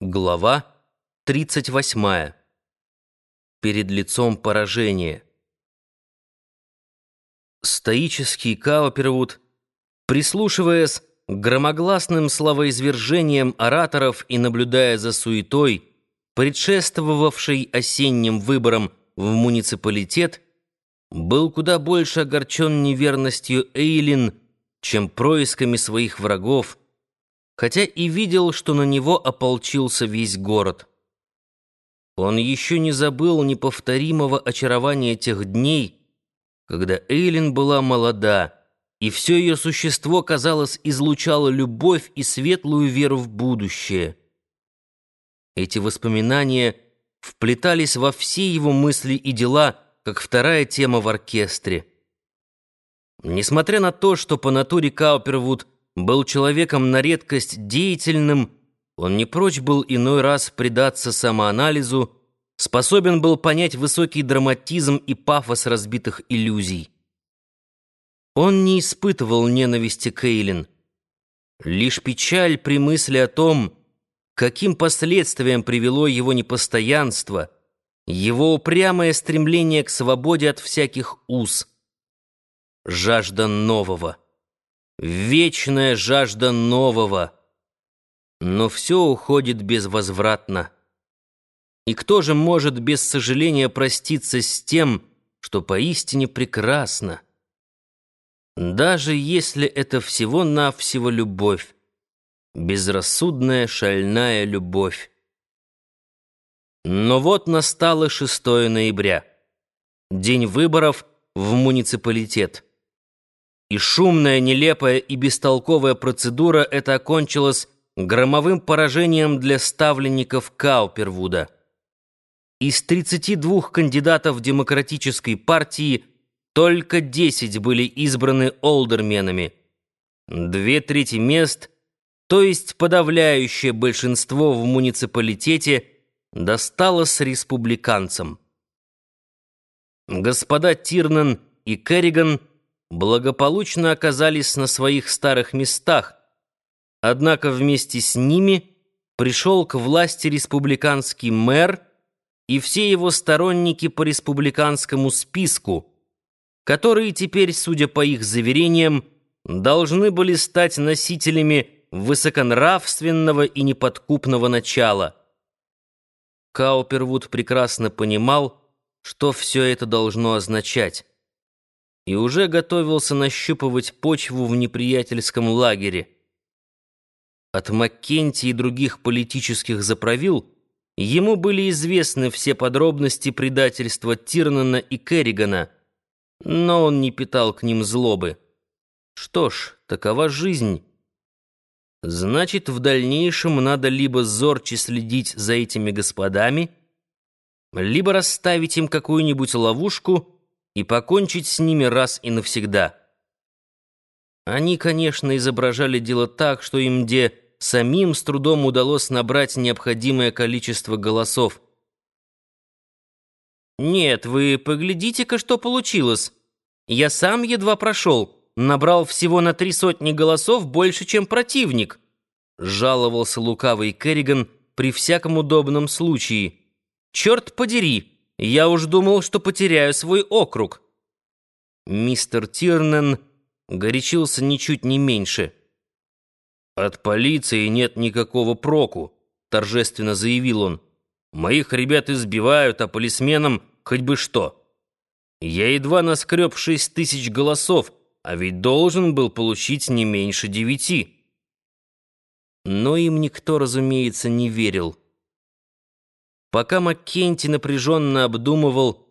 Глава 38. Перед лицом поражения. Стоический Каупервуд, прислушиваясь к громогласным словоизвержениям ораторов и наблюдая за суетой, предшествовавшей осенним выборам в муниципалитет, был куда больше огорчен неверностью Эйлин, чем происками своих врагов, хотя и видел, что на него ополчился весь город. Он еще не забыл неповторимого очарования тех дней, когда Эйлин была молода, и все ее существо, казалось, излучало любовь и светлую веру в будущее. Эти воспоминания вплетались во все его мысли и дела, как вторая тема в оркестре. Несмотря на то, что по натуре Каупервуд – был человеком на редкость деятельным, он не прочь был иной раз предаться самоанализу, способен был понять высокий драматизм и пафос разбитых иллюзий. Он не испытывал ненависти Кейлин. Лишь печаль при мысли о том, каким последствиям привело его непостоянство, его упрямое стремление к свободе от всяких уз, жажда нового — Вечная жажда нового. Но все уходит безвозвратно. И кто же может без сожаления проститься с тем, что поистине прекрасно? Даже если это всего-навсего любовь, безрассудная шальная любовь. Но вот настало 6 ноября, день выборов в муниципалитет. И шумная, нелепая и бестолковая процедура это окончилась громовым поражением для ставленников Каупервуда. Из 32 кандидатов демократической партии только 10 были избраны олдерменами. Две трети мест, то есть подавляющее большинство в муниципалитете, досталось республиканцам. Господа Тирнан и Керриган – благополучно оказались на своих старых местах, однако вместе с ними пришел к власти республиканский мэр и все его сторонники по республиканскому списку, которые теперь, судя по их заверениям, должны были стать носителями высоконравственного и неподкупного начала. Каупервуд прекрасно понимал, что все это должно означать и уже готовился нащупывать почву в неприятельском лагере. От Маккенти и других политических заправил ему были известны все подробности предательства Тирнана и Керригана, но он не питал к ним злобы. Что ж, такова жизнь. Значит, в дальнейшем надо либо зорче следить за этими господами, либо расставить им какую-нибудь ловушку — и покончить с ними раз и навсегда. Они, конечно, изображали дело так, что им где самим с трудом удалось набрать необходимое количество голосов. «Нет, вы поглядите-ка, что получилось. Я сам едва прошел, набрал всего на три сотни голосов больше, чем противник», жаловался лукавый Керриган при всяком удобном случае. «Черт подери!» Я уж думал, что потеряю свой округ. Мистер Тирнен горячился ничуть не меньше. От полиции нет никакого проку, торжественно заявил он. Моих ребят избивают, а полисменам хоть бы что. Я едва наскреб шесть тысяч голосов, а ведь должен был получить не меньше девяти. Но им никто, разумеется, не верил. Пока Маккенти напряженно обдумывал,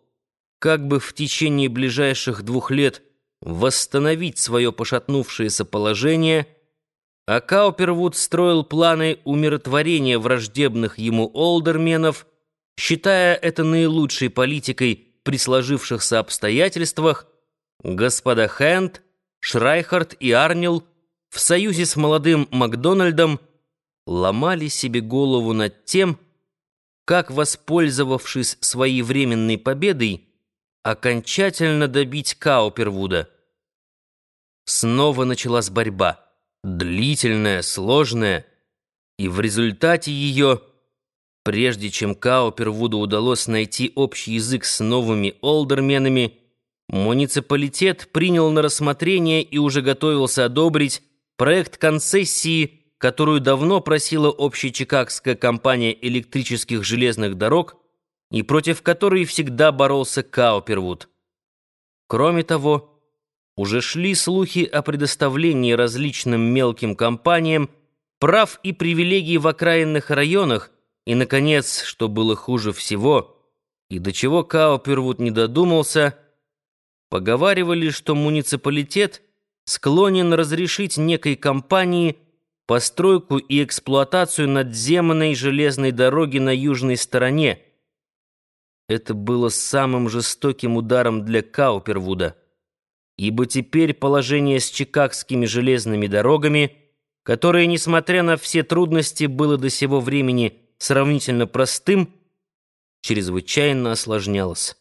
как бы в течение ближайших двух лет восстановить свое пошатнувшееся положение, а Каупервуд строил планы умиротворения враждебных ему олдерменов, считая это наилучшей политикой при сложившихся обстоятельствах, господа Хэнд, Шрайхард и Арнил в союзе с молодым Макдональдом ломали себе голову над тем, как, воспользовавшись своей временной победой, окончательно добить Каупервуда. Снова началась борьба, длительная, сложная, и в результате ее Прежде чем Каупервуду удалось найти общий язык с новыми олдерменами, муниципалитет принял на рассмотрение и уже готовился одобрить проект концессии, которую давно просила общечикагская компания электрических железных дорог и против которой всегда боролся Каупервуд. Кроме того, уже шли слухи о предоставлении различным мелким компаниям прав и привилегий в окраинных районах, и, наконец, что было хуже всего, и до чего Каупервуд не додумался, поговаривали, что муниципалитет склонен разрешить некой компании постройку и эксплуатацию надземной железной дороги на южной стороне. Это было самым жестоким ударом для Каупервуда, ибо теперь положение с чикагскими железными дорогами, которое, несмотря на все трудности, было до сего времени сравнительно простым, чрезвычайно осложнялось.